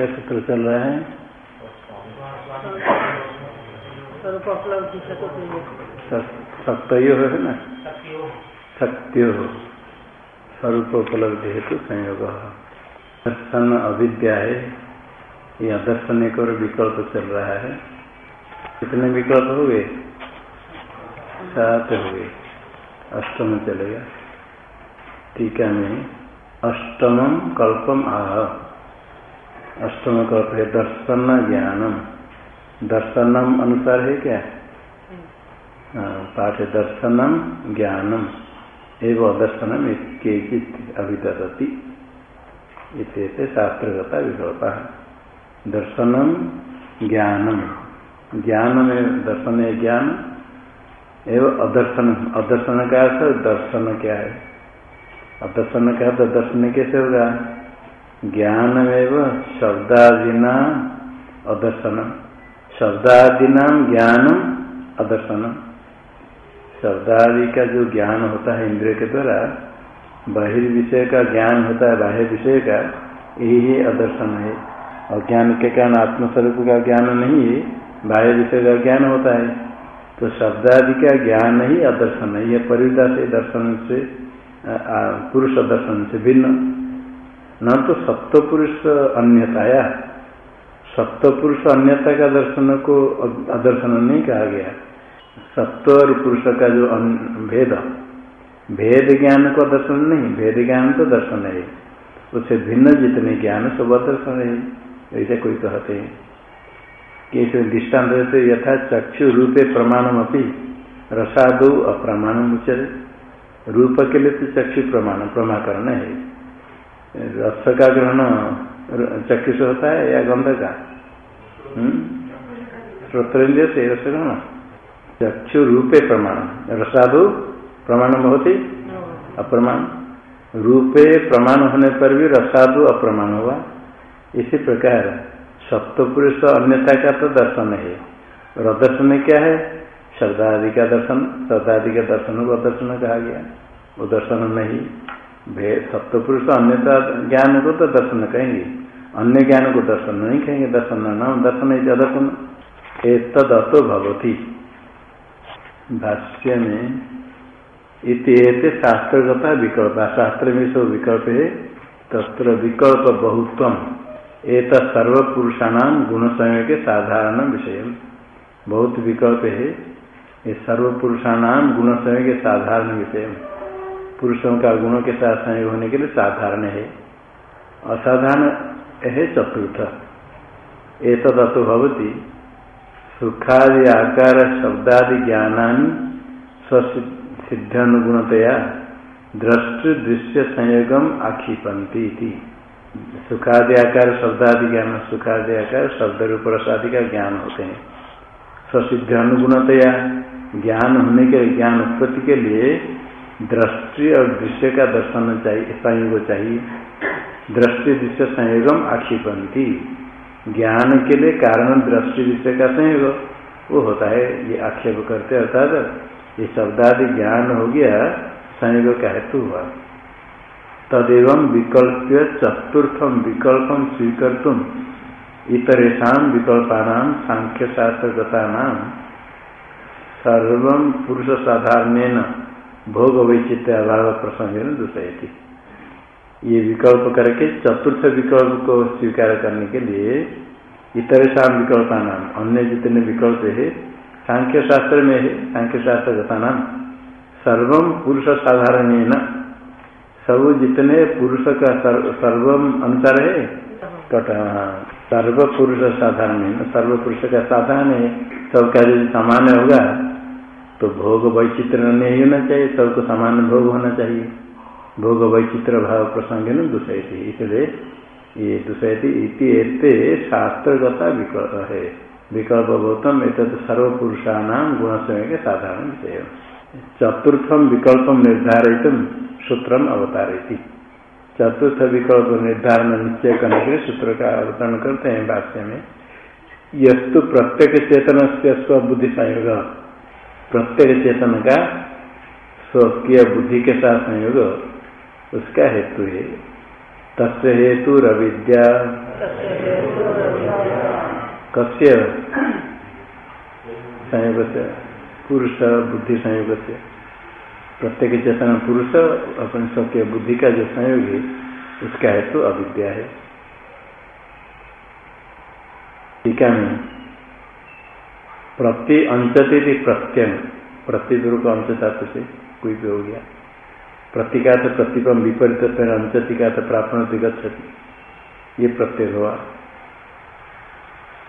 क्या चल रहा है। सत्यो है ना? सत्यो। स्वरूप उपलब्धि हेतु संयोग। दर्शन अविद्या है। यह दर्शन एक और विकल्प चल रहा है। कितने विकल्प हो गए सात हो गए अष्टम चलेगा। टीका में अष्टम कल्पम आह। अष्टम कल्प है दर्शन ज्ञानम दर्शनम अनुसार है क्या? हाँ, पाठ दर्शनम ज्ञानम। एवं दर्शनम के अभिदती इसे शास्त्रगता विकल्प दर्शनम ज्ञानम। ज्ञान में दर्शन है ज्ञान। एवं अदर्शन। अदर्शन का अर्थ दर्शन क्या है? अदर्शन का अर्थ दर्शन कैसे होगा? ज्ञान एवं शब्दादिना अदर्शन शब्दादिना ज्ञान अदर्शन शब्दादि का जो ज्ञान होता है इंद्रिय के द्वारा बहिर्विषय का ज्ञान होता है, बाह्य विषय का, यही अदर्शन है। और ज्ञान के कारण आत्मस्वरूप का ज्ञान नहीं है, बाह्य विषय का ज्ञान होता है। तो शब्दादि का ज्ञान ही अदर्शन है। यह परिदा से दर्शन से पुरुष दर्शन से भिन्न। न तो सप्तपुरुष अन्यताया सप्तपुरुष अन्यता का दर्शन को अदर्शन नहीं कहा गया। सत्व और पुरुष का जो भेद। भेद ज्ञान को दर्शन नहीं, भेद ज्ञान तो दर्शन है। उससे भिन्न जितने ज्ञान, सब दर्शन है। ऐसे कोई कहते हैं। कि इसे दृष्टांत से यथा चक्षु रूपे प्रमाणम अपनी रसादो अप्रमाणम उचर रूप के लिए तो चक्षु प्रमाण, प्रमाकरण है। रस का ग्रहण चक्षु से होता है या गंध का हम्म? श्रोत्रेन्द्रिय से रस ग्रहण चक्षु रूपे प्रमाण। रसादु प्रमाण होती? अप्रमाण। रूपे प्रमाण होने पर भी रसाधु अप्रमाण हुआ। इसी प्रकार सप्तपुरुष अन्यता का तो दर्शन है। और अदर्शन क्या है? शब्दादि का दर्शन शब्दादि का दर्शन को दर्शन कहा गया। वो दर्शन नहीं। सप्तपुरुष अन्यता ज्ञान को तो दर्शन कहेंगे। अन्य ज्ञान को दर्शन नहीं कहेंगे, दर्शन नाम, दर्शन है दर्शन तद अतो भवती। भाष्य में इतने शास्त्रगता विकल्प, शास्त्र में सब विकल्प है, तत्र विकल्प बहुत्व एक सर्वपुरुषाणाम गुण समय के साधारण विषय बहुत विकल्प है, ये सर्वपुरुषाणाम गुण समय के साधारण विषय पुरुषों का गुणों के साथ संयोग होने के लिए साधारण है। असाधारण है चतुर्थ। एतदतो भवती सुखादि आकार शब्दादि ज्ञानानि स्वसिद्धानुगुणतया दृष्टि दृश्य संयोगम आक्षिपंती सुखादि आकार शब्दादि ज्ञान, सुखादि आकार शब्द रूप रसादि का ज्ञान होते हैं। स्वसिद्ध अनुगुणतया ज्ञान होने के ज्ञान उत्पत्ति के लिए दृष्टि और दृश्य का दर्शन चाहिए संयोग चाहिए। दृष्टि, दृश्य, संयोगम आक्षिपंती ज्ञान के लिए कारण दृष्टि, दृश्य का संयोग, वो होता है, ये आक्षेप करते अर्थात ये शब्दादि ज्ञान हो गया, संयोग का हेतु हुआ। तदेव विकल्प चतुर्थम विकल्पम स्वीकर तुम इतरेशा विकल्पानाम सांख्य शास्त्रगता सर्व पुरुष साधारण भोग वैचित्र अभाव प्रसंग दूसरे ये विकल्प करके चतुर्थ विकल्प को स्वीकार करने के लिए इतर शाम विकल्पा नाम अन्य जितने विकल्प है सांख्य शास्त्र में है सांख्य शास्त्र का नाम सर्वम पुरुष साधारण है न सब जितने पुरुष का सर्वम अनुसार है, कट सर्व पुरुष साधारण है सर्व पुरुष का साधारण है सबका जो सामान्य होगा। तो भोग वैचित्र नहीं होना चाहिए, सबको समान भोग होना चाहिए। भोग वैचित्र भाव प्रसंग न दूसरी इसलिए ये इति शास्त्रगता विकल्प है। विकल्प गौतम एक सर्वपुरुषाणाम गुण समय के साधारण विषय चतुर्थम विकल्प निर्धारित सूत्रम अवतारित चतुर्थ विकल्प निर्धारण निश्चय करने के सूत्र का अवतरण करते हैं भाष्य में। यस्तु प्रत्येक चेतन से स्वबुद्धि संयोग। प्रत्येक चेतन का स्वकीय बुद्धि के साथ संयोग उसका हेतु है। तस् हेतु अविद्या कस्य? संयोग से पुरुष बुद्धि संयोग से प्रत्येक चेतन पुरुष, अपने स्वकीय बुद्धि का जो संयोग है, उसका हेतु अविद्या है। टीका में प्रति अंचती थी प्रत्यय प्रति गुरु को अंशता से कोई भी हो गया। प्रतिका तो प्रतिपम विपरीत अंचति का तो प्राप्त गच्छति ये प्रत्यय हुआ।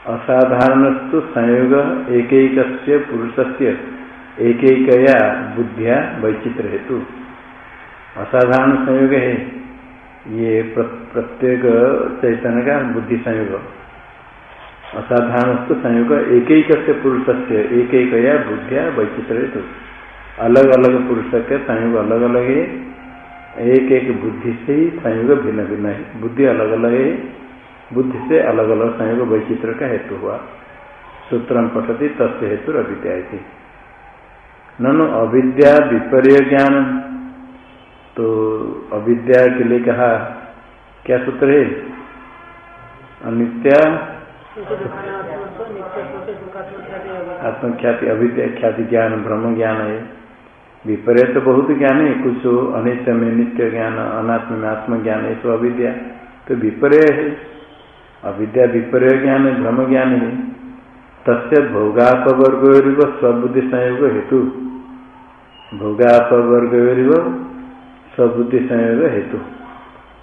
असाधारण तो संयोग एक एक पुरुष से एक एक बुद्धिया वैचित्र हेतु। असाधारण संयोग है। ये प्रत्येक चैतन्य का बुद्धि संयोग। असाधारण संयोग एक एक पुरुष से एक एक या बुद्धिया वैचित्र अलग अलग पुरुष के संयोग अलग अलग है एक एक बुद्धि से ही संयोग भिन्न भिन्न है। बुद्धि अलग अलग है बुद्धि से अलग अलग संयोग वैचित्र का हेतु हुआ। सूत्र पठती, तस्य हेतु अविद्या ननु अविद्या विपर्य ज्ञान तो अविद्या के लिए कहा क्या सूत्र है? अनित्या आत्मख्याति अविद्या ज्ञान ब्रह्म ज्ञान है। विपर्य तो बहुत ज्ञान है, कुछ अनित्य में नित्य ज्ञान, अनात्म में आत्मज्ञान है तो अविद्या। तो विपर्य है। अविद्या विपर्य ज्ञान है ब्रह्म ज्ञान है। तस्य भोगापवर्ग स्वबुद्धि संयोग हेतु। भोगापवर्ग स्वबुद्धि संयोग हेतु।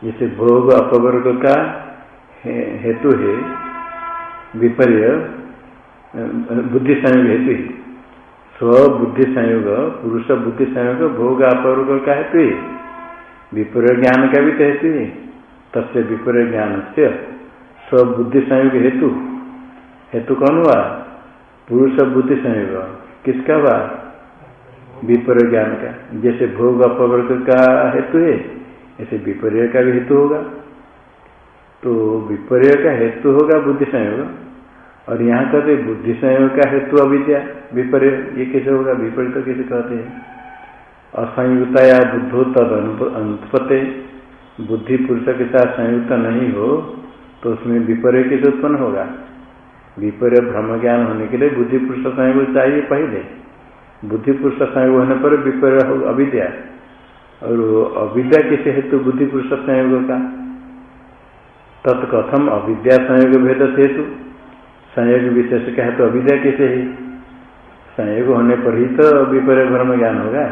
जैसे भोग अपवर्ग का हेतु है विपर्य बुद्धि संयोग हेतु स्वबुद्धि संयोग पुरुष बुद्धि संयोग भोग अपवर्ग का हेतु विपर्य ज्ञान का भी तो हेतु है। तस्य विपर्य ज्ञान से स्वबुद्धि संयोग हेतु। हेतु कौन हुआ? पुरुष बुद्धि संयोग किसका हुआ? विपर्य ज्ञान का। जैसे भोग अपवर्ग का हेतु है, ऐसे विपर्य का भी हेतु होगा। तो विपर्य का हेतु होगा बुद्धि संयोग। और यहाँ कहते बुद्धि संयोग का हेतु अविद्या विपर्य ये कैसे होगा? विपरीत तो कैसे कहते हैं? असंयुक्ता या बुद्धो तद अनुत्पत्ति। बुद्धि पुरुष के साथ संयुक्त नहीं हो तो उसमें विपर्य कैसे उत्पन्न होगा? विपर्य ब्रह्म ज्ञान होने के लिए बुद्धि पुरुष संयोग चाहिए पहले। बुद्धि पुरुष संयोग होने पर विपर्य अविद्या। और अविद्या किसे हेतु? बुद्धि पुरुष संयोग का। तत्कथम अविद्या संयोग भेद हेतु। संयोग विशेष का है तो अविद्या कैसे है? संयोग होने पर ही तो विपर्य भ्रम ज्ञान होगा।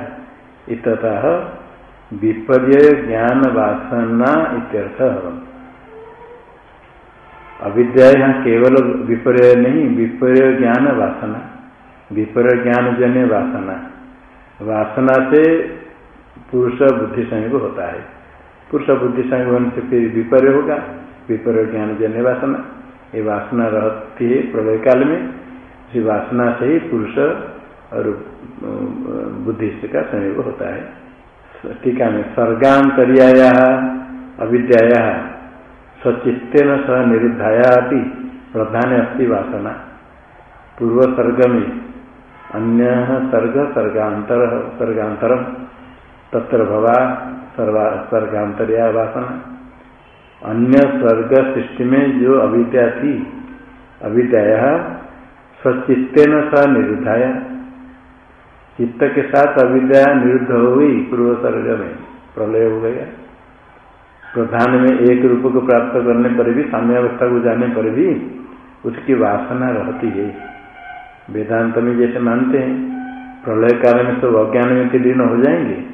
इतः विपर्य ज्ञान वासना इत्यर्थ अविद्या यहाँ केवल विपर्य नहीं, विपर्य ज्ञान वासना। विपर्य ज्ञान जन्य वासना। वासना से पुरुष बुद्धि संयोग होता है। पुरुष बुद्धि संयोग से फिर विपर्य होगा। विपर्य ज्ञान जन्य वासना। ये वासना रहती है प्रलय काल में। इसी वासना से ही पुरुष और बुद्धि का संयोग होता है। टीका में सर्गांतरियाया, अविद्याया, स्वचित्तेन सह निरुद्धाया प्रधान अस्ति वासना। पूर्व सर्ग में अन्य सर्ग सर्गांतर, सर्गांतरम, तत्र भवा सर्वा, सर्गांतरिया वासना। अन्य स्वर्ग सृष्टि में जो अविद्या थी अविद्या न स निरुद्धाया। चित्त के साथ अविद्या निरुद्ध हो गई, पूर्व स्वर्ग में प्रलय हो गया। प्रधान में एक रूप को प्राप्त करने पर भी साम्यावस्था को जाने पर भी उसकी वासना रहती है। वेदांत में जैसे मानते हैं, प्रलय काल में सब अज्ञान में तीर्ण हो जाएँगे,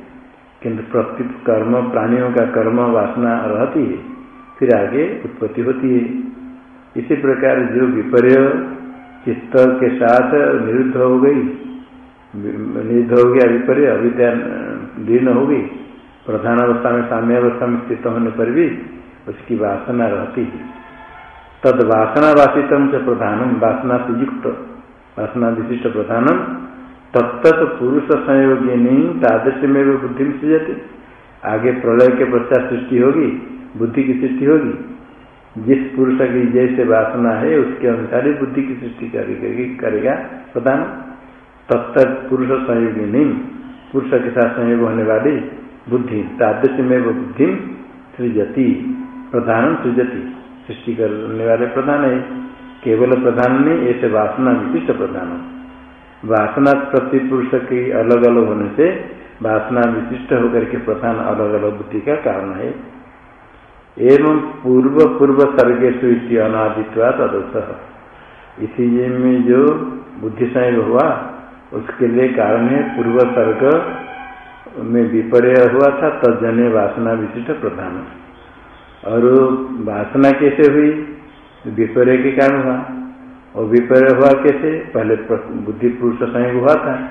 किंतु प्रति कर्म, प्राणियों का कर्म, वासना रहती है। फिर आगे उत्पत्ति होती है। इसी प्रकार जो विपर्य चित्त के साथ निरुद्ध हो गई, निरुद्ध हो गया विपर्य, अविद्या दीर्ण हो गई, प्रधान अवस्था में, साम्य अवस्था में स्थित होने पर भी उसकी वासना रहती है। तद वासना वासितम से प्रधानम, वासना से युक्त, वासना विशिष्ट प्रधानम। तत्त पुरुष संयोगिनी तादृश्य में बुद्धि में सृजती। आगे प्रलय के पश्चात सृष्टि होगी। बुद्धि की सृष्टि होगी। जिस पुरुष की जैसे वासना है, उसके अनुसार ही बुद्धि की सृष्टि करेगी करेगा। प्रधान तब तक पुरुष संयोगी नहीं पुरुष के साथ संयोग होने वाली बुद्धि, तादृश्य में वो बुद्धि सृजती। प्रधान सृजती। सृष्टि करने वाले प्रधान है। केवल प्रधान नहीं, ऐसे वासना विशिष्ट प्रधान वासना प्रति पुरुष के अलग अलग होने से वासना विशिष्ट होकर के प्रधान अलग अलग बुद्धि का कारण है। एवं पूर्व पूर्व सर्गे स्वीति अनादित्वा तदोष इसी में जो बुद्धि संयोग हुआ, उसके लिए कारण है पूर्व सर्ग में विपर्य हुआ था तजन्य वासना विशिष्ट प्रधान। और वासना कैसे हुई? विपर्य के कारण हुआ। और विपर्य हुआ कैसे? पहले बुद्धि पुरुष संयोग हुआ था।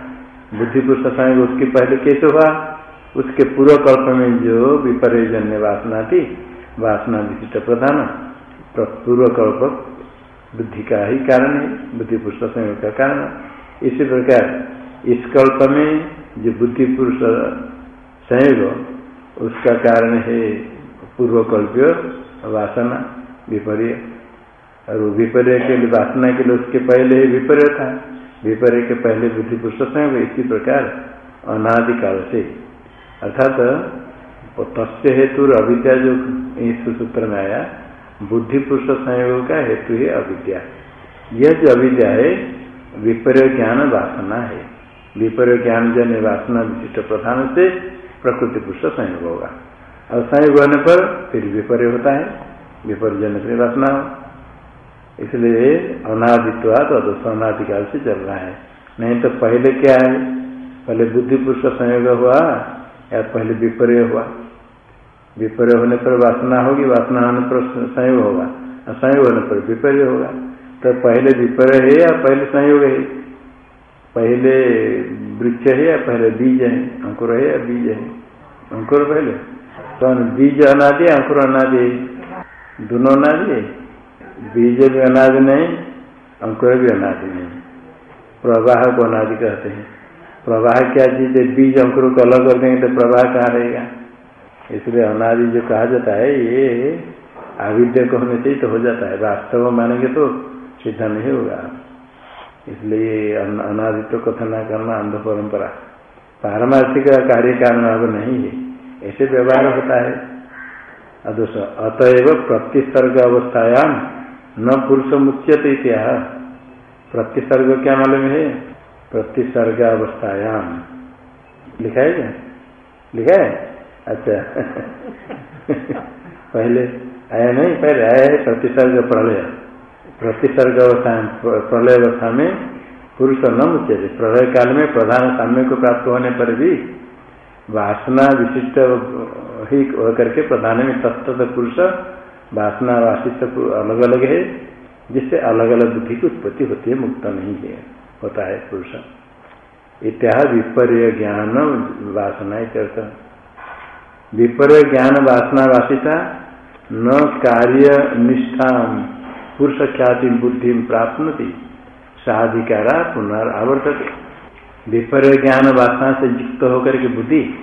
बुद्धि पुरुष संयोग उसके पहले कैसे हुआ? उसके पूर्व कल्प में जो विपर्य जन्य वासना थी वासना विशिष्ट प्रधान, पूर्वकल्प बुद्धि का ही कारण है, बुद्धि पुरुष संयोग का कारण इसी प्रकार, इस कल्प में जो बुद्धि पुरुष संयोग, उसका कारण है पूर्व कल्प्य वासना, विपर्य। और विपर्य के लिए, वासना के लिए उसके पहले विपर्य था। विपर्य के पहले बुद्धि पुरुष संयोग, इसी प्रकार अनादिकाल से। अर्थात तस्य हेतु अविद्या जो इस सूत्र में आया बुद्धि पुरुष संयोग का हेतु है अविद्या। यह जो अविद्या है विपर्य ज्ञान वासना है। विपर्य ज्ञान जन वासना विशिष्ट प्रधान से प्रकृति पुरुष संयोग होगा। और संयोग होने पर फिर विपर्य होता है विपर्य जन से वासना हो। इसलिए अनादित्वाद अदोष अनादिकाल से चल रहा है। नहीं तो पहले क्या है? पहले बुद्धि पुरुष संयोग हुआ या पहले विपर्य हुआ? विपर्य होने पर वासना होगी, वासना होने पर संयोग होगा संयोग होने पर विपर्य होगा। तो पहले विपर्य है या पहले संयोग है? पहले वृक्ष है या पहले बीज है? अंकुर है या बीज है? अंकुर पहले। तो बीज अनादि, अंकुर अनादि दोनों अनादि बीज भी अनाज नहीं, अंकुर भी अनाज नहीं। प्रवाह को अनादि कहते हैं। प्रवाह क्या चीज़ है? बीज अंकुर को अलग कर देंगे तो प्रवाह कहाँ रहेगा? इसलिए अनादि जो कहा जाता है, ये आविद्य को होने से ही तो हो जाता है। वास्तव मानेंगे तो सीधा नहीं होगा। इसलिए अनादि तो कथन करना अंध परंपरा। पारमार्थिक कार्य कारण अब नहीं है। ऐसे व्यवहार होता है। अतएव प्रतिसर्ग अवस्थायाम न पुरुष मुच्यते क्या प्रतिसर्ग क्या मालूम है? प्रतिसर्ग अवस्थायाम लिखा है लिखा है? अच्छा। पहले आया नहीं, पहले आया है प्रतिसर्ग प्रलय। प्रतिसर्ग अवस्था, प्रलय अवस्था में पुरुष न मुच्यते। प्रलय काल में प्रधान साम्य को प्राप्त होने पर भी वासना विशिष्ट ही होकर के प्रधान में तत्त पुरुष वासना वासित अलग अलग है, जिससे अलग अलग बुद्धि की उत्पत्ति होती है, मुक्त नहीं है, होता है पुरुष। इत्या विपर्य ज्ञान वासना विपर्य ज्ञान वासना वासिता न कार्य निष्ठा पुरुष ख्याति बुद्धि प्राप्त साधिकारा पुनर्वर्तते। विपर्य ज्ञान वासना से युक्त होकर के बुद्धि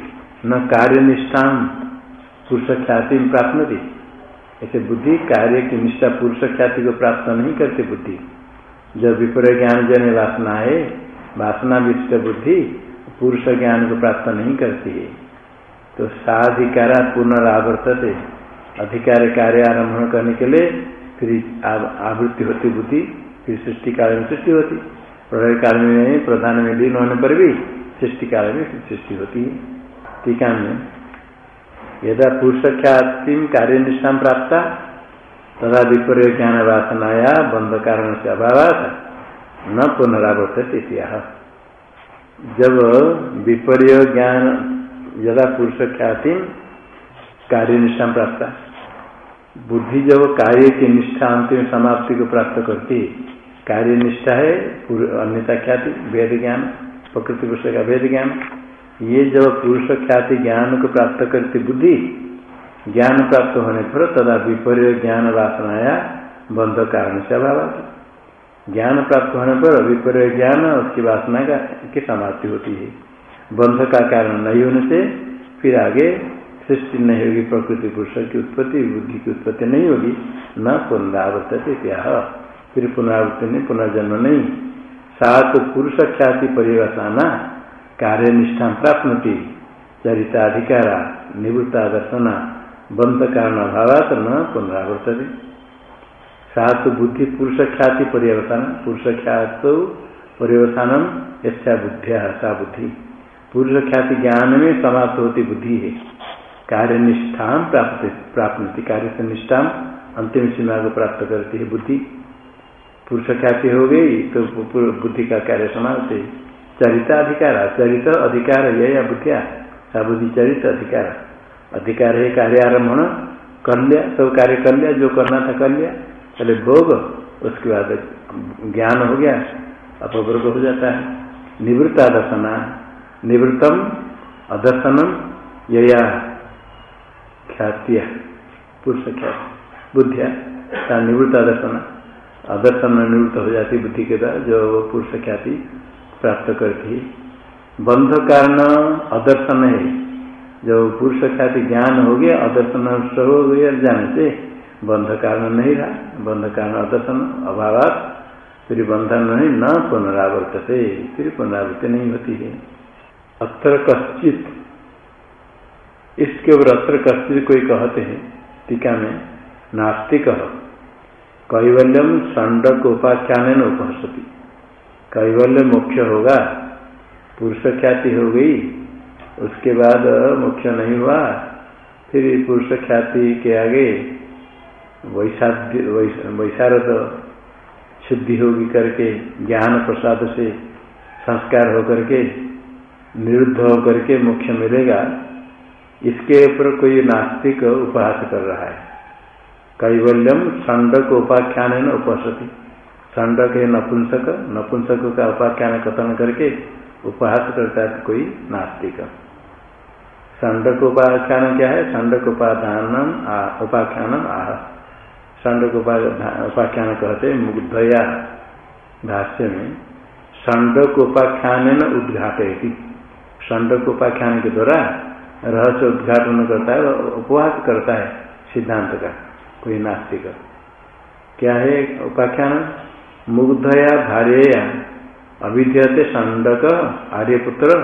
न कार्य निष्ठा पुरुष ख्याति प्राप्त ऐसे बुद्धि कार्य की निष्ठा पुरुष ख्याति को प्राप्त नहीं करती बुद्धि। जब विपर्य ज्ञान जन वासना है, वासना विशिष्ट बुद्धि पुरुष ज्ञान को प्राप्त नहीं करती है। तो साधिकारा पुनरावर्तते। अधिकार कार्य आरंभ करने के लिए फिर आवृत्ति होती बुद्धि, फिर सृष्टि काल में सृष्टि होती। प्रलय काल में प्रधान में लीन होने पर भी सृष्टि काल में सृष्टि होती है। टीका में यदा पुरुष ख्याति कार्य निष्ठा प्राप्त तथा विपर्य ज्ञान वासनाया बंध कारण से अभाव न पुनरावर्तित जब विपर्य ज्ञान यदा पुरुष ख्याति कार्य निष्ठा प्राप्त। बुद्धि जब कार्य की निष्ठा अंतिम समाप्ति को प्राप्त करती कार्य निष्ठा है अन्यता ख्याति वेद ज्ञान प्रकृति पुरुष का वेद ज्ञान ये जब पुरुष ख्याति ज्ञान को प्राप्त करती बुद्धि, ज्ञान प्राप्त होने पर तदा विपर्य ज्ञान वासनाया बंध कारण से अभाव ज्ञान प्राप्त होने पर विपर्य ज्ञान उसकी वासना का की समाप्ति होती है। बंध का कारण नहीं होने से फिर आगे सृष्टि नहीं होगी, प्रकृति पुरुष की उत्पत्ति, बुद्धि की उत्पत्ति नहीं होगी। न पुनरावर्त क्या फिर पुनरावृत्ति नहीं, पुनर्जन्म नहीं। सात पुरुष ख्याति परिवसाना कार्य निष्ठा प्राप्त चरिताधिकारा निवृत्ता दर्शना बंध कारण अभाव न पुनरावर्त सात बुद्धि पुरुष ख्याति पर्यवसान पुरुष ख्यात पर्यवसानम यथा बुद्धिया सा बुद्धि। पुरुष ख्याति ज्ञान में समाप्त होती बुद्धि। है कार्य निष्ठा प्राप्त प्राप्त कार्य से निष्ठा अंतिम सीमा को प्राप्त करती है बुद्धि। पुरुष ख्याति हो गई तो बुद्धि का कार्य समाप्त। है चरिताधिकार, चरित अधिकार यह या बुद्धिया? सा बुद्धि चरित अधिकार। अधिकार है कार्य आरंभ कर लिया सब कार्य कर लिया जो करना था कर लिया पहले भोग, उसके बाद ज्ञान हो गया अपवर्ग हो जाता है। निवृत्ता दर्शना निवृत्तम, अदर्शनम, यया ख्यातिया पुरुष ख्याति बुद्धिया निवृत्त अदर्शन अदर्शन निवृत्त हो जाती बुद्धि के द्वारा, जो पुरुष ख्याति प्राप्त करती है। बंध कारण अदर्शन है। जो पुरुष ख्याति ज्ञान हो गया, अदर्शन हो गया, जाने से बंध कारण नहीं रहा। बंध कारण अदर्शन अभाव फिर बंधन नहीं, न पुनरावर्त से फिर पुनरावृत्ति नहीं होती है। अत्र कश्चित। इसके ऊपर अत्र कश्चित कोई कहते हैं। टीका में नास्तिक कैवल्यम षंडक उपाख्यान उपहसती कैवल्य मुख्य होगा पुरुष ख्याति हो गई, उसके बाद मुख्य नहीं हुआ, फिर पुरुष ख्याति के आगे वैसाध्य वैशारद शुद्धि होगी करके, ज्ञान प्रसाद से संस्कार होकर के निरुद्ध होकर के मुख्य मिलेगा, इसके ऊपर कोई नास्तिक उपहास कर रहा है। कैवल्यम षंडक उपाख्यान है न उपसती। षंडक है नपुंसक नपुंसक का उपाख्यान कथन करके उपहास करता है कोई नास्तिक। षंडक उपाख्यान क्या है? षंडक उपाधान उपाख्यानम आह। षंड उपाख्यान कहते हैं मुग्धया। भाष्य में षंडक उपाख्यान उद्घाटयती। षंडक उपाख्यान के द्वारा रहस्य उद्घाटन करता है उपवास करता है सिद्धांत का, कोई नास्तिक क्या है उपाख्यान? मुग्धया भार्य अभिध्यते षंडक आर्यपुत्र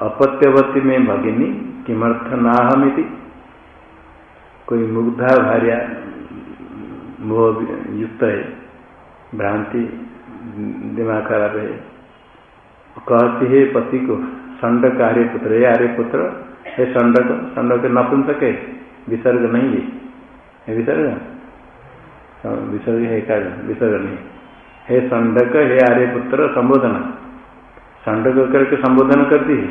अपत्यवती में भगिनी किमर्थ नाहमिति कोई मुग्धा भार्या मोह युक्त है, भ्रांति दिमाग खराब है, कहती है पति को संडक आर्य पुत्र है आर्य पुत्र है संडक संडक नपुंसक है विसर्ग नहीं है। है विसर्ग? हाँ, विसर्ग है का विसर्ग नहीं। हे संडक हे आर्य पुत्र संबोधन। संडक करके संबोधन करती है।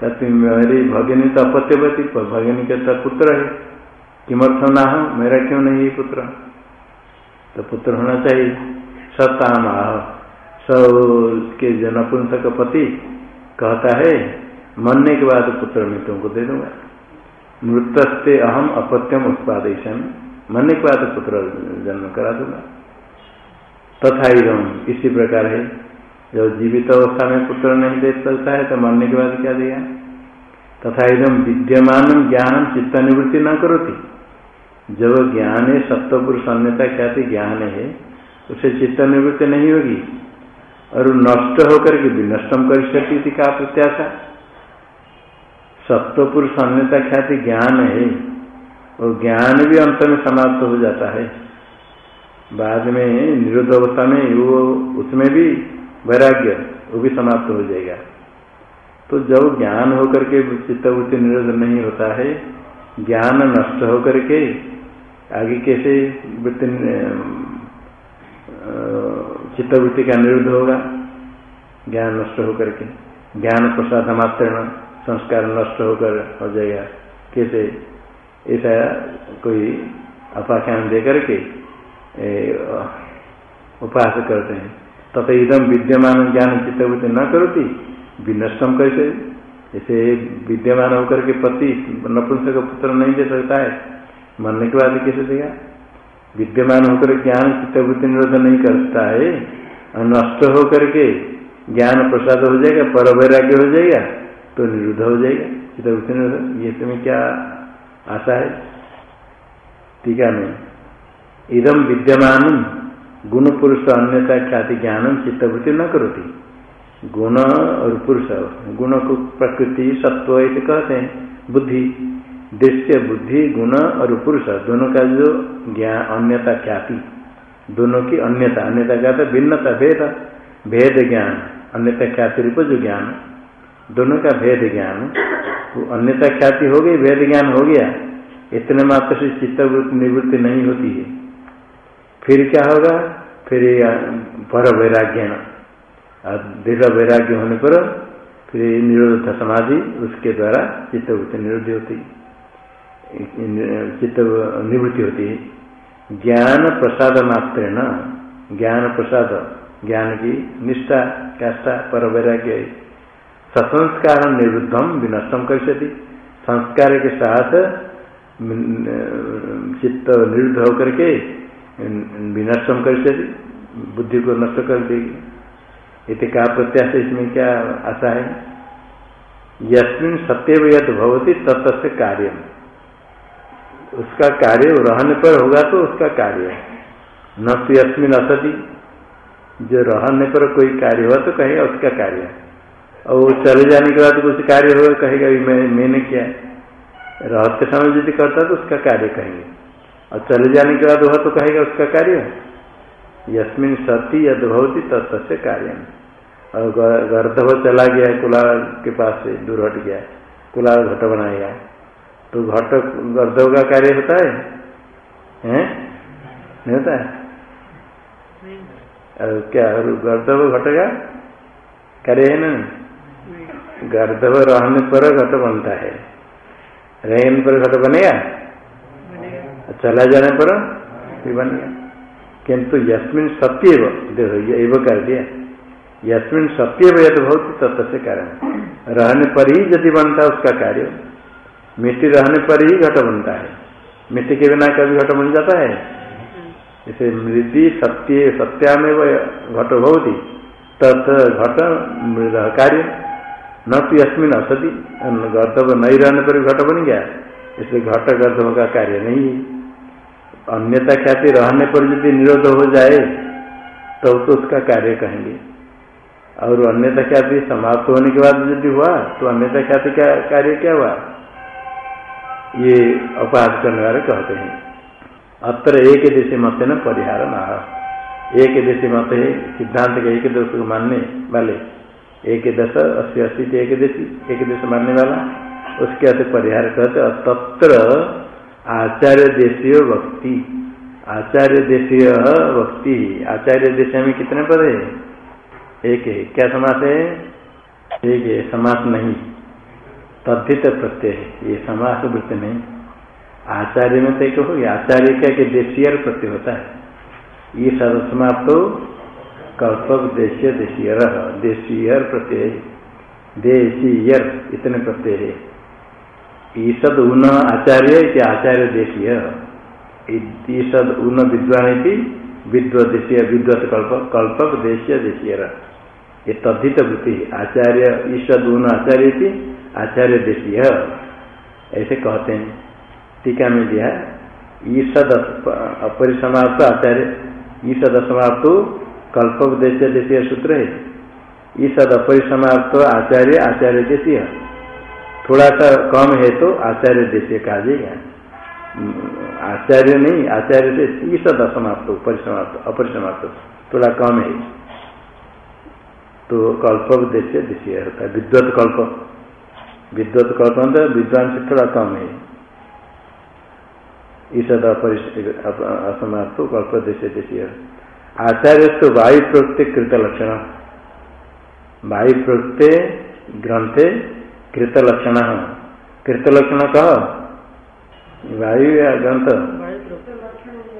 कहती मेरी भगिनी तो अपत्यवती भगिनी के तो पुत्र है। किमर्थ ना हो? मेरा क्यों नहीं है पुत्र? तो पुत्र होना चाहिए। सताम सब के जनपुंसक पति कहता है, मरने के बाद पुत्र मैं तुमको दे दूँगा। मृतस्ते अहम अपत्यम उत्पादेशन मरने के बाद पुत्र जन्म करा दूँगा। तथा इधम इसी प्रकार है जब जीवित अवस्था में पुत्र नहीं दे सकता है तो मरने के बाद क्या देगा तथा इधम विद्यमान ज्ञान चित्त निवृत्ति न करोती। जब ज्ञान है सप्तपुरुष अन्यता ख्याति ज्ञान है, उसे चित्त निवृत्ति नहीं होगी। और नष्ट होकर के भी नष्टम कर सकती थी का प्रत्याशा? सप्तपुरुष अन्यता ख्याति ज्ञान है। और ज्ञान भी अंत में समाप्त हो जाता है। बाद में निरुद्ध अवस्था में वो उसमें भी वैराग्य, वो भी समाप्त हो जाएगा। तो जब ज्ञान होकर के चित्तवृत्ति निरुद्ध नहीं होता है, ज्ञान नष्ट होकर के आगे कैसे वृत्ति चित्तवृत्ति का निरुद्ध होगा, ज्ञान नष्ट होकर के। ज्ञान प्रसाद मात्र संस्कार नष्ट होकर हो जाएगा। कैसे? ऐसा कोई अपाख्यान दे करके उपास करते हैं। तथा एकदम विद्यमान ज्ञान चित्तवृत्ति न करोती विनष्टम कैसे? ऐसे विद्यमान होकर के पति नपुंसक पुत्र नहीं दे सकता है। मरने के बाद कैसे देगा? विद्यमान होकर ज्ञान चित्तवृत्ति निरोध नहीं करता है नष्ट होकर के ज्ञान प्रसाद हो जाएगा पर वैराग्य हो जाएगा तो निरुद्ध हो जाएगा चित्तवृत्ति निरोध ये तुम्हें क्या आशा है? टीका में इदम विद्यमान गुण पुरुष अन्यता ख्याति ज्ञानम चित्तवृत्ति न करोती। गुण और पुरुष, गुण को प्रकृति, सत्व कहते हैं, बुद्धि। दृश्य, बुद्धि, गुण और पुरुष, दोनों का जो ज्ञान अन्यता, ख्याति, दोनों की अन्यता अन्यता क्या भिन्नता, भेद भेद ज्ञान, अन्यता, ख्याति रूप जो ज्ञान, दोनों का भेद ज्ञान, वो अन्यता, ख्याति हो गई, भेद ज्ञान हो गया, इतने मात्र से चित्त निवृत्ति नहीं होती है। फिर क्या होगा? फिर पर वैराग्य दृढ़ वैराग्य होने पर फिर निरोध समाधि, उसके द्वारा चित्तवृत्ति निरुद्धि होती चित्त, निवृत्ति होती है। ज्ञान प्रसाद मात्र न ज्ञान प्रसाद, ज्ञान की निष्ठा, काष्ठा पर वैराग्य ससंस्कार निरुद्धम विनष्टम कर संस्कार के साथ चित्त निरुद्ध होकर के विनष्टम कर बुद्धि को नष्ट कर देगी। इति का प्रत्याश इसमें क्या आशा है? यस्मिन सत्यव भवती तत्व से कार्यम। उसका कार्य रहने पर होगा तो उसका कार्य न तो यस्मिन असती। जो रहने पर कोई कार्य हुआ तो कहेगा उसका कार्य और वो चले जाने के बाद कुछ कार्य होगा कहेगा मैं, मैंने किया रहते समय यदि करता तो उसका कार्य कहेंगे। और चले जाने के बाद हुआ तो कहेगा उसका कार्य यस्मिन सती यद भवती तत्व से कार्य और गर्दभ चला गया कुलाल के पास से दूर हट गया कुला घट बनाएगा तो घट गर्दव का कार्य होता है? हैं? नहीं होता है? और क्या गर्दव घटेगा कार्य है ना? गर्दव रहने पर घट बनता है। रहने पर घट बनेगा? चला जाने पर भी बन गया किंतु यस्मिन सत्य देखो ये कर दिया। यस्मिन सत्य यद बहुत तत्व से कारण। रहने पर ही यदि बनता है उसका कार्य। मिट्टी रहने पर ही घट बनता है। मिट्टी के बिना कभी घट बन जाता है। इसे मृदि सत्य सत्या में वह घट भवती तत् घट मृद कार्य। न तो यस्मिन असती। गर्दभ नहीं रहने पर भी घट बन गया। इसलिए घट गर्दभ का कार्य नहीं है। अन्यथा ख्याति रहने पर यदि निरोध हो जाए तब तो, तो उसका कार्य कहेंगे। और अन्यथा ख्याति समाप्त होने के बाद यदि हुआ तो अन्यथा ख्याति का कार्य क्या हुआ? ये अपराध करने वाले कहते हैं। अत्र एक देश मत न परिहार न एक देश मत है सिद्धांत के एक देश को मानने वाले। एक दश, अस्सी अस्सी एक देशी, एक देश मानने वाला। उसके अर्थ परिहार कहते तत्र आचार्य देशीय भक्ति आचार्य देशीय भक्ति आचार्य देश में कितने पद है? एक है, क्या समास है? एक है, समास नहीं। तद्धित प्रत्यय है। ये समास वृत्ति नहीं। आचार्य में तो एक हो गया। आचार्य क्या कि देशीयर प्रत्यय होता है। ये सर्व समाप्त कल्पक देशीय देशीयर। देशीयर प्रत्यय देशीयर इतने प्रत्यय है। ईषद उन आचार्य कि आचार्य देशीय। ईषद उन विद्वान विद्वत देशीय, विद्वत कल्प, कल्पक देशीय देशीयर। ये तद्धित वृत्ति आचार्य, ईषद उन आचार्य आचार्य देशीय। ऐसे कहते हैं। टीका में दिया ईषद अपरिसमाप्त आचार्य। ईषद समाप्त कल्पोपदेश देशीय सूत्र है। ईषद अपरिसमाप्त आचार्य आचार्य देशीय। थोड़ा सा कम है तो आचार्य देशीय कहा जाएगा। आचार्य नहीं, आचार्य से ईषद असमाप्त परिसमाप्त, अपरिसमाप्त, थोड़ा कम है। तो कल्पोपदेश देशीय होता है, विद्वत कल्प। विद्वत कल्पन तो विद्वान से थोड़ा कम है ईषद असमाप्त कल्प देश आचार्य तो वायु प्रोक्ते कृत लक्षण। वायु प्रोक्ते ग्रंथे कृत लक्षण। कृत लक्षण कह? वायु या ग्रंथ?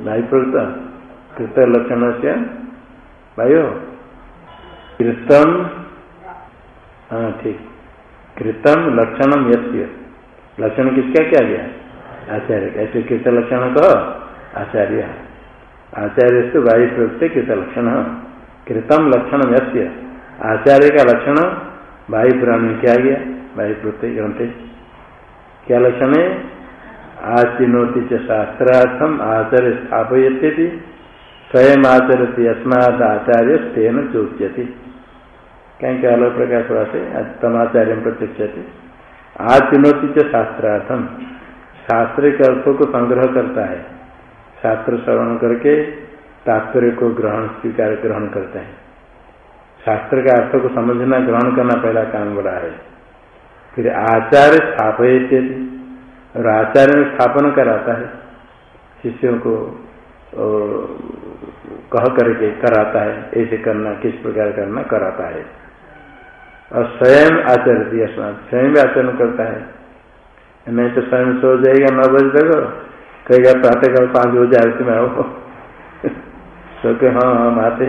वायु प्रोक्त कृत लक्षण से वायु। कृतम। हाँ ठीक। कृतम लक्षणम यस्य। लक्षण किसका क्या गया? आचार्य। ऐसे कृत लक्षण कह। आचार्य। आचार्य से वायु प्रयुक्त कृत लक्षण। कृतम लक्षण यस्य। आचार्य का लक्षण वायु पुराण में क्या गया? वायु प्रत्यय ग्रंथ। क्या लक्षण है? आचिनोति च शास्त्रार्थम आचार्य स्थापयते स्वयं आचरती अस्माद आचार्य तेन चोच्यति कहीं का अलग प्रकार थोड़ा से तमाचार्य प्रत्यक्ष आज चुनौती च शास्त्रार्थम। शास्त्र के अर्थों को संग्रह करता है। शास्त्र श्रवण करके तात्पर्य को ग्रहण, स्वीकार ग्रहण करते हैं। शास्त्र के अर्थ को समझना, ग्रहण करना पहला काम बड़ा है। फिर आचार्य स्थापित और आचार्य में स्थापन कराता है। शिष्यों को कह करके कराता है। ऐसे करना, किस प्रकार करना, कराता है। और स्वयं आचरण स्वयं भी आचरण करता है। नहीं तो स्वयं सो जाएगा, नौ बजे तक कहेगा, प्रातः काल पाँच बजे आरती में, आओ। तो के हाँ हम आते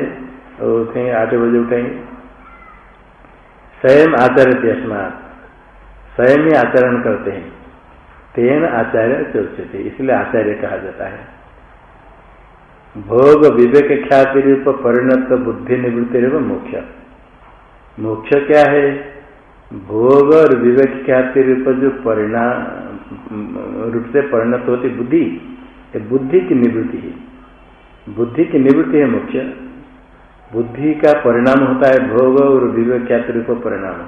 उठेंगे आठ बजे उठेंगे। स्वयं आचरण अस्मात स्वयं ही आचरण करते हैं। तेन आचार्य चौचते, इसलिए आचार्य कहा जाता है। भोग विवेक ख्याति रूप परिणत बुद्धि निवृत्ति रूप मोक्ष। मोक्ष क्या है? भोग और विवेक ख्याति रूप जो परिणाम रूप से परिणत होती बुद्धि बुद्धि की निवृत्ति है। बुद्धि की निवृत्ति है मुख्य बुद्धि का परिणाम होता है भोग और विवेक ख्याति रूप परिणाम।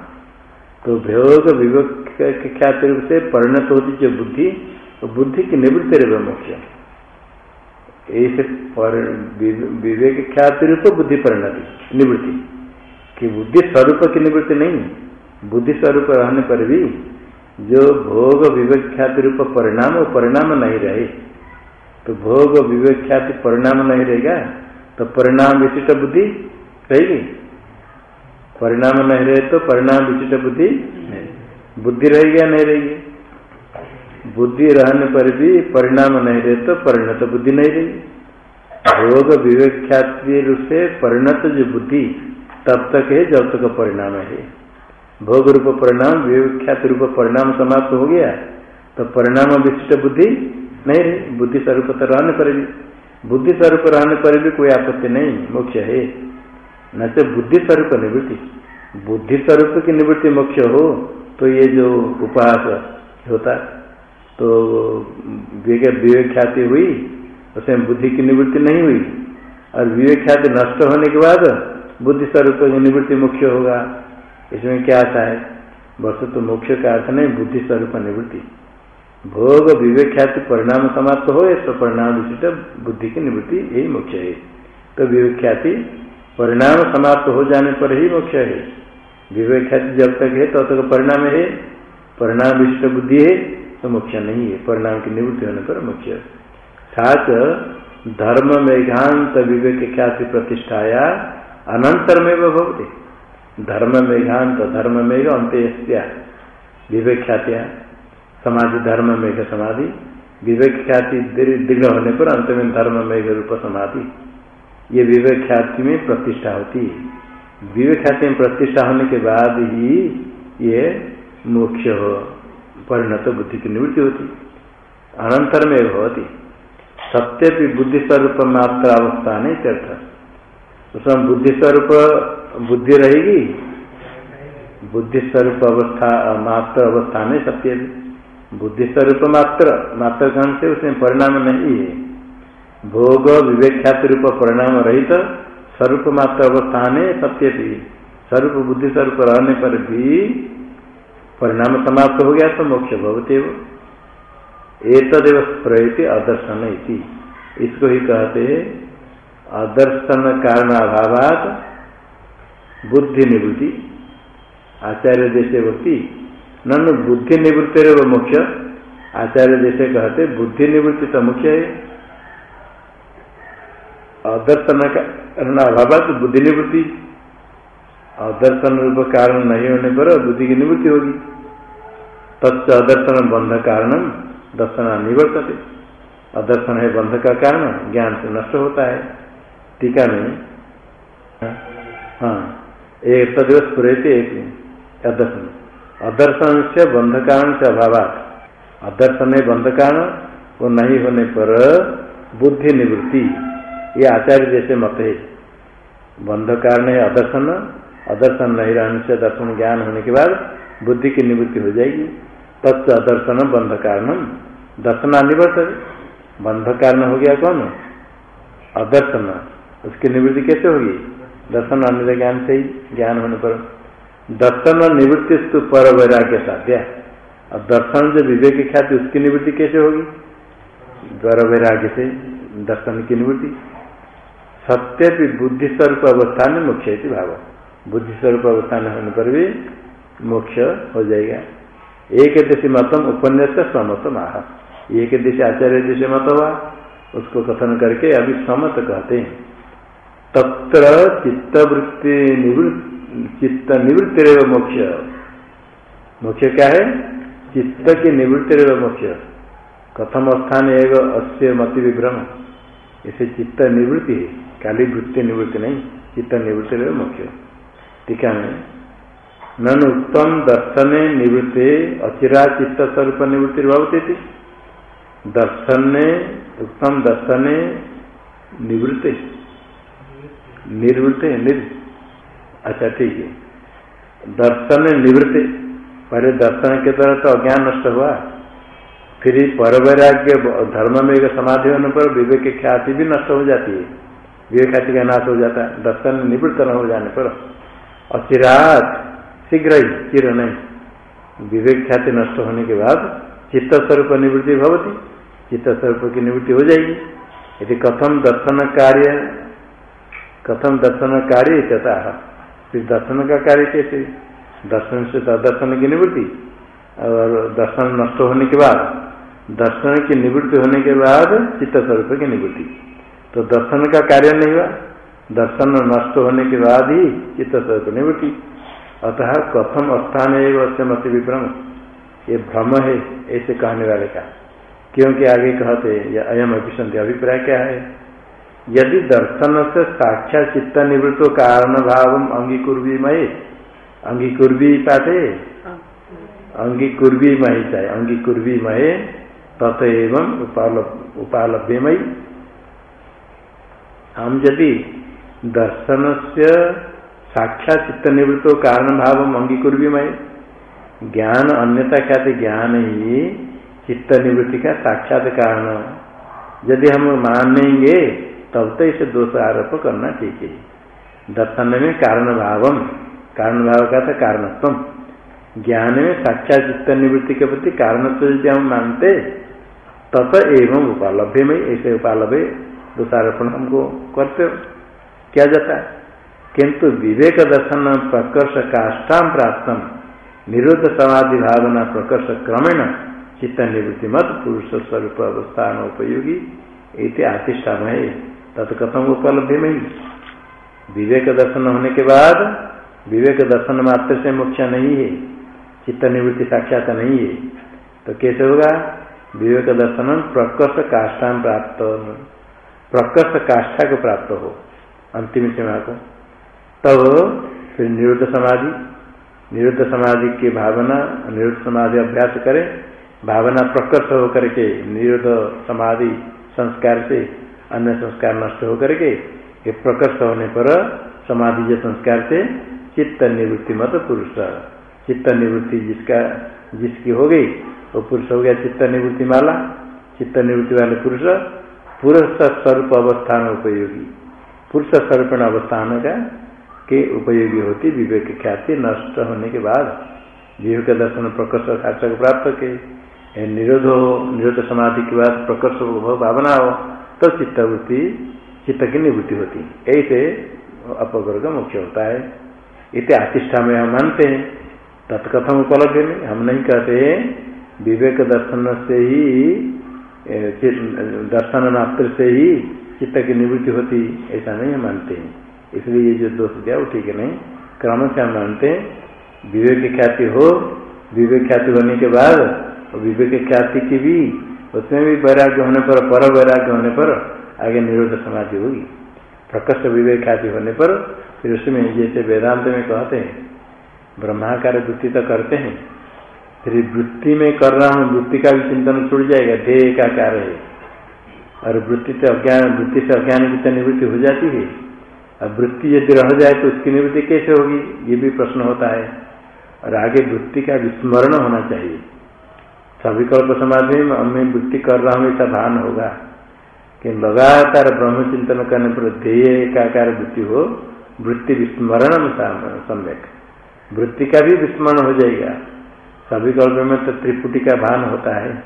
तो भोग, विवेक ख्याति रूप से परिणत होती जो बुद्धि तो बुद्धि की निवृत्ति रूप मुख्य ऐसे विवेक ख्याति रूप बुद्धि परिणति निवृत्ति। कि बुद्धि स्वरूप की निवृत्ति नहीं, बुद्धि स्वरूप रहने पर भी जो भोग विवेक ख्याति रूप परिणाम वो परिणाम नहीं रहे तो भोग विवेक ख्याति परिणाम नहीं रहेगा तो परिणाम विशिष्ट बुद्धि रहेगी। परिणाम नहीं रहे तो परिणाम विशिष्ट बुद्धि बुद्धि रहेगी या नहीं रहेगी? बुद्धि रहने पर भी परिणाम नहीं रहे तो परिणत बुद्धि नहीं रहेगी। भोग विवेक ख्याति रूप से परिणत जो बुद्धि तब तक है जब तक परिणाम है। भोग रूप परिणाम, विख्यात रूप परिणाम समाप्त हो गया तो परिणाम विशिष्ट बुद्धि नहीं रही। बुद्धि स्वरूप तो रहने पर भी। बुद्धि स्वरूप रहने पर भी कोई आपत्ति नहीं मुख्य है। न तो बुद्धि स्वरूप निवृत्ति। बुद्धि स्वरूप की निवृत्ति मुख्य हो तो ये जो उपहास होता तो विवेक ख्याति हुई, उसमें बुद्धि की निवृत्ति नहीं हुई। और विवेक ख्याति नष्ट होने के बाद बुद्धि स्वरूप निवृत्ति मुख्य होगा, इसमें क्या आता है? वस्तु तो मुख्य का अर्थ नहीं, बुद्धि स्वरूप निवृत्ति। भोग विवेख्याति परिणाम समाप्त हो तो परिणाम विशिष्ट बुद्धि की निवृत्ति यही मुख्य है। तो विवेक ख्याति परिणाम समाप्त हो जाने पर ही मुख्य है। विवेक ख्याति जब तक है, तब तक परिणाम है। परिणाम विशिष्ट बुद्धि है तो मुख्य नहीं है। परिणाम की निवृत्ति होने पर मुख्य साथ धर्म मेघांत विवेक ख्याति प्रतिष्ठाया अनंतर में भवती। धर्म मेघांत धर्म मेघ अंत्य विवेक ख्यातिया समाधि धर्म मेघ समाधि। विवेक ख्याति दृढ़ होने पर अंत में धर्म मेघ रूप समाधि। ये विवेक ख्याति में प्रतिष्ठा होती है। विवेक ख्याति में प्रतिष्ठा होने के बाद ही ये मोक्ष हो, परिणत बुद्धि की निवृत्ति होती। अनंतर में भवती। सत्य भी बुद्धि स्वरूप मात्र अवस्था नहीं तीर्थ उसमें बुद्धि स्वरूप, बुद्धि रहेगी? बुद्धि स्वरूप अवस्था, मात्र अवस्था में सत्य बुद्धि स्वरूप मात्र मात्र ग्रहण से? उसमें परिणाम नहीं है। भोग विवेख्यात रूप परिणाम रहित, स्वरूप मात्र अवस्था में सत्य थी स्वरूप बुद्धि स्वरूप रहने पर भी परिणाम समाप्त हो गया तो मोक्ष भवते वो एक प्रयति अदर्शन इसको ही कहते हैं अदर्शन कारण अभाव बुद्धि निवृत्ति आचार्य जैसे व्यक्ति न बुद्धि निवृत्ति रे वो मुख्य। आचार्य जैसे कहते बुद्धि निवृत्ति तो मुख्य है। अदर्शन कारण अभाव बुद्धि निवृत्ति अदर्शन रूप कारण नहीं होने पर बुद्धि की निवृत्ति होगी। तत्व अदर्शन बंध कारण दर्शन निवर्तते। अदर्शन है बंध का कारण, ज्ञान से नष्ट होता है। टीका में हाँ एक तदिवस पुरेते एक अदर्शन अदर्शन से बंध कारण से अभाव अदर्शन है बंध कारण वो नहीं होने पर बुद्धि निवृत्ति। ये आचार्य जैसे मत है। बंध कारण है अदर्शन अदर्शन नहीं रहने से दर्शन ज्ञान होने के बाद बुद्धि की निवृत्ति हो जाएगी। तत्व अदर्शन बंध कारण दर्शन अनिवर्त बंध कारण हो गया कौन? अदर्शन। उसकी निवृत्ति कैसे होगी? दर्शन अन्य ज्ञान से ही ज्ञान होने पर। दर्शन और निवृत्ति तो पर वैराग्य साध्या और दर्शन जो विवेक ख्याति, उसकी निवृत्ति कैसे होगी? द्वार वैराग्य से दर्शन की निवृत्ति। सत्य भी बुद्धि स्वरूप अवस्थान में मुख्य भाव। बुद्धि स्वरूप अवस्थान होने पर भी मोक्ष हो जाएगा। एक दिशा मतम उपन्यास समत आह। एक दिशा आचार्य दिशा मत हुआ उसको कथन करके अभी समत कहते हैं। तत्र चित्तवृत्ति चित्त निवृत्ति रेव मोक्ष। मोक्ष क्या है? चित्त की निवृत्ति रेव मोक्ष। कथम स्थान एक अस्य मति विभ्रम इसे चित्त निवृत्ति है। काली वृत्ति निवृत्ति नहीं चित्त निवृत्ति रेव मोक्ष। टीका में नन उत्तम दर्शन निवृत्ति अचिरा चित्त स्वरूप निवृत्ति भवती दर्शन, उत्तम दर्शन निवृत्त। निर्वृत्त निर अच्छा ठीक है। दर्शन निवृत्त, पहले दर्शन के द्वारा तो अज्ञान नष्ट हुआ। फिर पर वैराग्य धर्म में एक समाधि होने पर विवेक ख्याति भी नष्ट हो जाती है। विवेक ख्याति का नाश हो जाता है। दर्शन निवृत्त न हो जाने पर। अचिरात शीघ्र ही, चिर नहीं। विवेक ख्याति नष्ट होने के बाद चित्त स्वरूप निवृत्ति भवती। चित्त स्वरूप की निवृत्ति हो जाएगी। यदि कथम दर्शन कार्य कथम दर्शन कार्य तथा फिर दर्शन का कार्य कैसे दर्शन से दर्शन की निवृत्ति। और दर्शन नष्ट होने के बाद, दर्शन की निवृत्ति होने के बाद चित्त स्वरूप की निवृत्ति। तो दर्शन का कार्य नहीं हुआ। दर्शन नष्ट होने के बाद ही चित्त स्वरूप निवृत्ति। अतः कथम स्थान है मत विभ्रम। ये भ्रम है, ऐसे कहने वाले का। क्योंकि आगे कहते अयम अभिसंधि अभिप्राय क्या है? यदि दर्शन से साक्षात चित्त निवृत्तो कारण भाव अंगीकुर्वी मय अंगीकुर्वी पाते अंगीकुर्वी मही चाहे अंगीकुर्वी महे तत एवं उपालभ्य मई हम यदि दर्शन से साक्षात चित्त निवृत्तो कारण भाव अंगीकुर्वी मय ज्ञान अन्यता ख्याति ज्ञान ही चित्त निवृत्ति का साक्षात कारण। यदि हम मानेंगे तब तो इसे दोष आरोप करना ठीक है। दर्शन में कारण भावम। कारण भाव का था कारणत्व ज्ञान में साक्षात चित्त निवृत्ति के प्रति कारण तो यदि हम मानते, तब एवं उपालभ्य में ऐसे उपालभ्य दोषारोपण हमको करते किया जाता है। किंतु विवेक दर्शन प्रकर्ष काष्ठा प्राप्त निरुद्ध समाधि भावना प्रकर्ष क्रमेण चित्त निवृत्ति मत पुरुष स्वरूप अवस्थान उपयोगी इति आतिष्ठान तत्कथम उपलब्धि में विवेक दर्शन होने के बाद विवेक दर्शन मात्र से मोक्षा नहीं है, चित्त निवृत्ति साक्षात नहीं है। तो कैसे होगा? विवेक दर्शन प्रकर्ष काष्ठा प्राप्त प्रकर्ष काष्ठा को प्राप्त हो, अंतिम सीमा को। तब फिर निरुद्ध समाधि निरुद्ध समाधि की भावना, निरुद्ध समाधि अभ्यास करें, भावना प्रकट होकर के निरुद्ध समाधि संस्कार से अन्य संस्कार नष्ट होकर के ये प्रकट होने पर समाधि जो संस्कार से चित्त निवृत्ति मत पुरुष। चित्त निवृत्ति जिसका, जिसकी हो गई, वो पुरुष हो गया चित्त निवृत्ति माला। चित्त निवृत्ति वाले पुरुष पुरुष स्वरूप अवस्थान उपयोगी। पुरुष स्वरूप अवस्थान का, के उपयोगी होती विवेक ख्याति नष्ट होने के बाद विवेक दर्शन प्रकर्ष साक्षक प्राप्त के। निरोध हो निरोध समाधि के बाद प्रकर्ष भावना हो तो चित्तवृत्ति चित्त की निवृत्ति होती ऐसे अपवर्ग मुख्य होता है। इतने आतिष्ठा में हम मानते हैं। तत्कथम उपलब्ध में हम नहीं कहते विवेक दर्शन से ही दर्शन मात्र से ही चित्त की निवृत्ति होती ऐसा नहीं हम मानते हैं। इसलिए ये जो दोष दिया वो ठीक है नहीं। क्रम से हम मानते हैं। विवेक ख्याति हो, विवेक ख्याति होने के बाद विवेक ख्याति की भी उसमें भी वैराग्य होने पर पर वैराग्य होने पर आगे निरोध समाधि होगी। प्रकट विवेक आदि होने पर फिर उसमें जैसे वेदांत में कहते हैं, ब्रह्माकार वृत्ति तो करते हैं, फिर वृत्ति में कर रहा हूँ, वृत्ति का भी चिंतन छूट जाएगा ध्येय का कार्य है। और वृत्ति से अज्ञान, वृत्ति से अज्ञान की तो निवृत्ति हो जाती है। अब वृत्ति यदि रह जाए तो उसकी निवृत्ति कैसे होगी, ये भी प्रश्न होता है। और आगे वृत्ति का विस्मरण होना चाहिए। सविकल्प समाधि में मैं वृत्ति कर रहा हूँ, ऐसा भान होगा। कि लगातार ब्रह्म चिंतन करने पर ध्येय एकाकार वृत्ति हो, वृत्ति विस्मरण सम्यक। वृत्ति का भी विस्मरण हो जाएगा। सविकल्प में तो त्रिपुटी का भान होता है।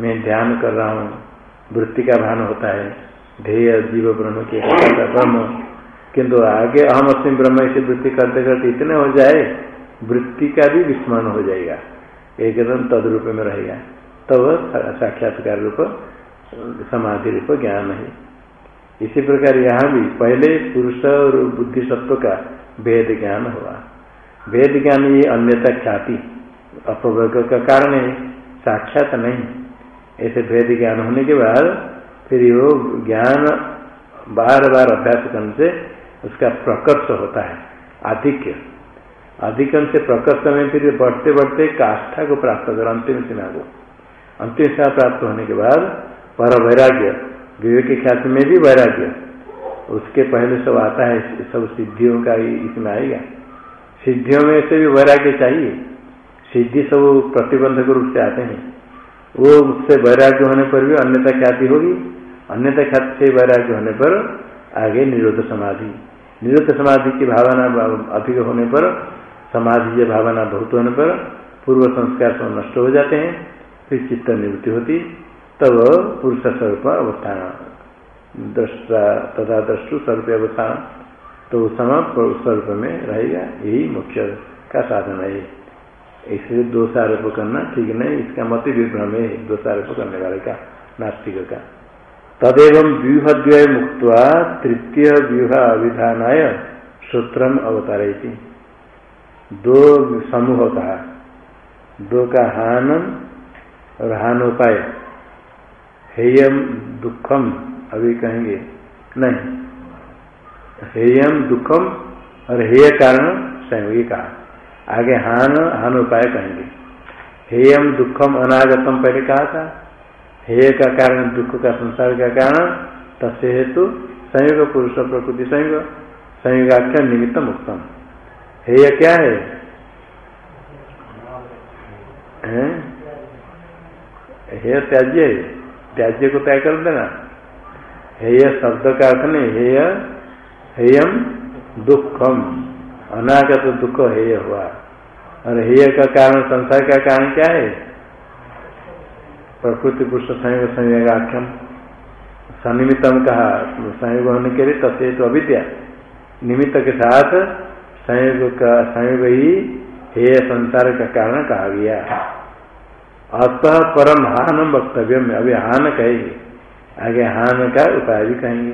मैं ध्यान कर रहा हूँ, वृत्ति का भान होता है। ध्येय जीव ब्रह्म के ब्रह्म। किंतु आगे अहम अस्म ब्रह्म ऐसी वृत्ति करते करते इतने हो जाए, वृत्ति का भी विस्मरण हो जाएगा। एकदम तद रूप में रहेगा तब साक्षात्कार रूप, समाधि रूप ज्ञान है। इसी प्रकार यहाँ भी पहले पुरुष और बुद्धि सत्व का भेद ज्ञान हुआ। भेद ज्ञान ये अन्यता ख्याति, अपवर्ग का कारण है, साक्षात नहीं। ऐसे भेद ज्ञान होने के बाद फिर वो ज्ञान बार बार अभ्यास करने से उसका प्रकर्ष होता है, आधिक्य। अधिकम से प्रकर्ष में फिर बढ़ते बढ़ते काष्ठा को प्राप्त कर अंतिम सीमा को। अंतिम सीमा प्राप्त होने के बाद पर वैराग्य विवेक ख्याति में भी वैराग्य। उसके पहले सब आता है, सब सिद्धियों का ही इसमें आएगा। सिद्धियों में से भी वैराग्य चाहिए। सिद्धि सब प्रतिबंधक रूप से आते हैं। वो उससे वैराग्य होने पर भी अन्यता ख्याति होगी। अन्यथा ख्याति से वैराग्य होने पर आगे निरोध समाधि। निरुद्ध समाधि की भावना अधिक होने पर समाधि भावना बहुत होने पर पूर्व संस्कार सब नष्ट हो जाते हैं, फिर चित्त निवृत्ति होती, तब पुरुष स्वरूप अवस्थान, दृष्टा तथा दृष्टु स्वरूप अवस्थान तो उस समय स्वरूप में रहेगा, यही मुख्य का साधन है। इसलिए दोष आरोप करना ठीक नहीं, इसका मत विभ्रम है, दोष आरोप करने वाले का, नास्तिक का। तदेव व्यूहद्वय मुक्त तृतीय व्यूह अभिधानाय सूत्रम अवतारयती। दो समूह कहा दो का हानम और हानोपाय। हेयम दुखम, अभी कहेंगे, नहीं। हेयम दुखम और हेय कारण संयोगी कहा। आगे हान हान उपाय कहेंगे। हेयम दुखम अनागतम पहले कहा था। हेय का कारण दुख का संसार का कारण, तस्य हेतु संयोग पुरुष प्रकृति संयोग। संयोगाख्या निमित्त मुक्तम। हेय क्या है? हेय त्याज्य त्याज्य को तय कर देना। हेय शब्द का अर्थ नहीं हेय हेयम दुखम। अनागत दुख हेय हुआ। और हेय का कारण संसार का कारण क्या है? प्रकृति पुरुष संयोग संयोग आख्यम। सनिमित्तम कहा, संयोग होने के लिए तथे तो अविद्या। निमित्त के साथ संयोग का संयोग ही हे संसार का कारण कहा गया। अतः परम हान वक्तव्य में अभी हान कहेगी। आगे हान का उपाय भी कहेंगे।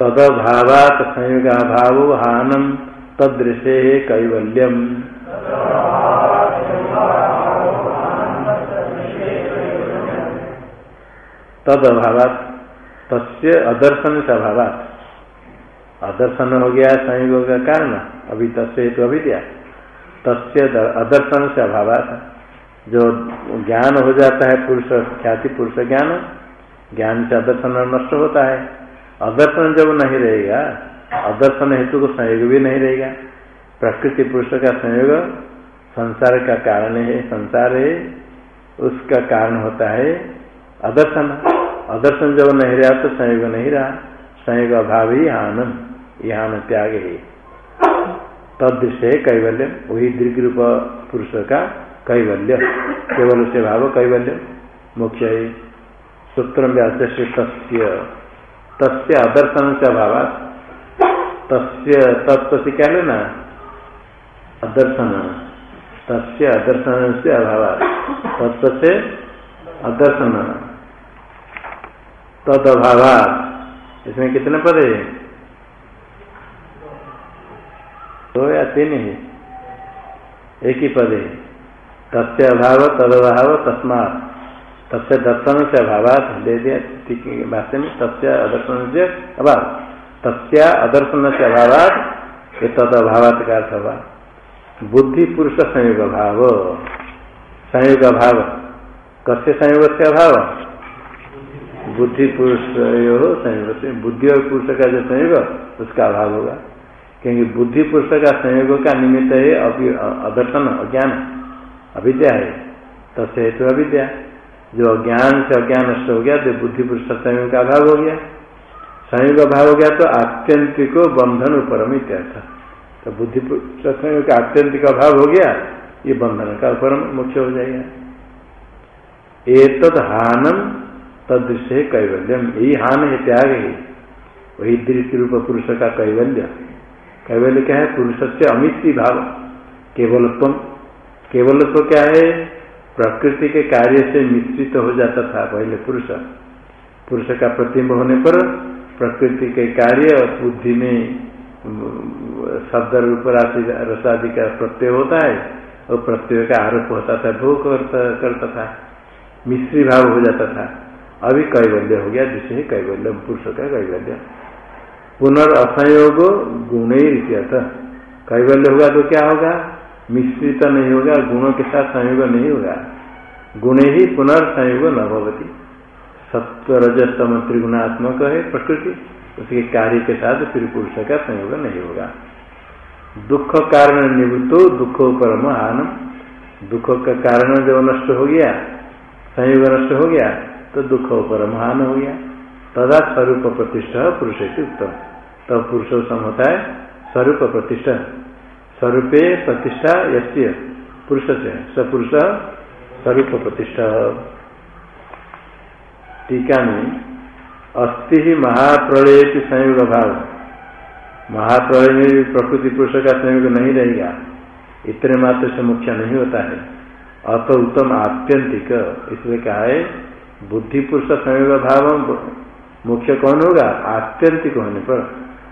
तदभावात संयोग अभाव हानम, तदृशे कैवल्यम। तद अभावात तस्य अदर्शन से अभावात। अदर्शन हो गया, संयोग का कारण अभी तस्य हेतु अविद्या तस्य अदर्शन से अभावात जो ज्ञान हो जाता है, पुरुष, ख्याति पुरुष ज्ञान ज्ञान से अदर्शन नष्ट होता है। अदर्शन जब नहीं रहेगा, अदर्शन हेतु को संयोग भी नहीं रहेगा। प्रकृति पुरुष का संयोग संसार का कारण है, संसार है, उसका कारण होता है अदर्शन। अदर्शन जब नहीं रहा तो संयोग नहीं रहा। संयोग अभाव ही आनंद। यह त्याग है। तदृश्य है कैवल्य वही दीर्घ रूप पुरुष का कैवल्य। केवल उसे भाव कैवल्य मुख्य है। सूत्र व्यास तस्य तस्य से अभाव तस्य तत्व से क्या लेना? अदर्शन। तस्य से अभाव तत्व से अदर्शन। तद अभावा इसमें कितने पद है? दो या तीन ही। एक ही पद है। तस्य अभाव तद अभाव तस्मात। तस्य दर्शन से अभाव दे दिया भाष्य में तस्य अदर्शन से अभाव। तस्या अदर्शन से अभाव ये तद अभाव का अर्थ हुआ। बुद्धि पुरुष संयोग भाव संयोग भाव कस्य संयोग से अभाव? बुद्धि पुरुष संयोग बुद्धि और पुरुष का जो संयोग, उसका अभाव होगा। क्योंकि बुद्धि पुरुष का संयोग का निमित्त है, अभी अदर्शन, अज्ञान, अविद्या है। तस्य हेतु अविद्या। जो अज्ञान से अज्ञान नष्ट हो गया तो बुद्धि पुरुष संयोग का अभाव हो गया। संयोग अभाव हो गया तो आत्यंतिक बंधन उपरम इत्यर्थ। तो बुद्धि संयोग का आत्यंतिक अभाव हो गया, ये बंधन का उपरम मुख्य हो जाएगा। एक हानम तदृश्य कैवल्यम। यही हान है त्याग है। वही दृष्टि रूप पुरुष का कैवल्य। कैवल्य क्या है? पुरुष से अमित्री भाव। केवलत्व। केवलत्व क्या है? प्रकृति के कार्य से मिश्रित तो हो जाता था पहले पुरुष। पुरुष का प्रतिम्ब होने पर प्रकृति के कार्य बुद्धि में शब्द रूप, राशि रसादि का प्रत्यय होता है और प्रत्यय का आरोप होता था, भोग करता था। मिश्री भाव हो जाता था। अभी कैवल्य हो गया, जिसे कैवल्य पुरुष का कैवल्य पुनर्संयोग गुण कैवल्य होगा तो क्या होगा? मिश्रित नहीं होगा, गुणों के साथ संयोग नहीं होगा। गुण ही पुनर्संयोग न भवती। सत्व रजस्तम त्रिगुणात्मक है प्रकृति, उसके कार्य के साथ फिर पुरुष का संयोग नहीं होगा। दुख कारण निवृत्तो, दुखो परम हान दुख का कारण जब नष्ट हो गया, संयोग नष्ट हो गया तो दुख परम हान हो गया। तदा स्वरूप प्रतिष्ठा पुरुष से उत्तम तब पुरुष सम होता है स्वरूप प्रतिष्ठा। स्वरूपे प्रतिष्ठा यश्य पुरुष से सपुरुष स्वरूप प्रतिष्ठा। टीका में अस्थि ही महाप्रलय की संयोग भाव महाप्रलय में भी प्रकृति पुरुष का संयोग नहीं रहेगा। इतने मात्र से मुख्य नहीं होता है। अत उत्तम आत्यंतिक। इसलिए कहा है बुद्धि पुरुष संयोग भाव मुख्य कौन होगा? आत्यंतिक होने पर।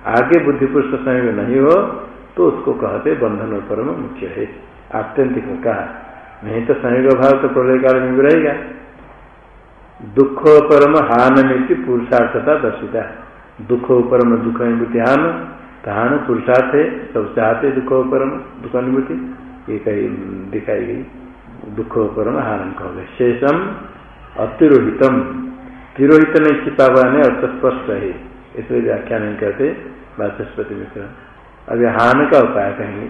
आगे बुद्धि पुरुष संयोग नहीं हो तो उसको कहते बंधन परम मुख्य है। आत्यंतिक कहा। नहीं तो संयोग भाव तो प्रलय काल में भी रहेगा। दुख परम हान में पुरुषार्थता दर्शिता दुख परम दुख अनुभूति हान हान पुरुषार्थ है। सब चाहते दुख परम दुख अनुभूति। ये कही दिखाई गई। दुख परम हान कहोगे। शेषम अतिरोहितम। तिरोहित तो नहीं छिपा हुआ नहीं अर्थ स्पष्ट है इसलिए व्याख्या नहीं करते वाचस्पति मित्र अभी हान का उपाय कहेंगे।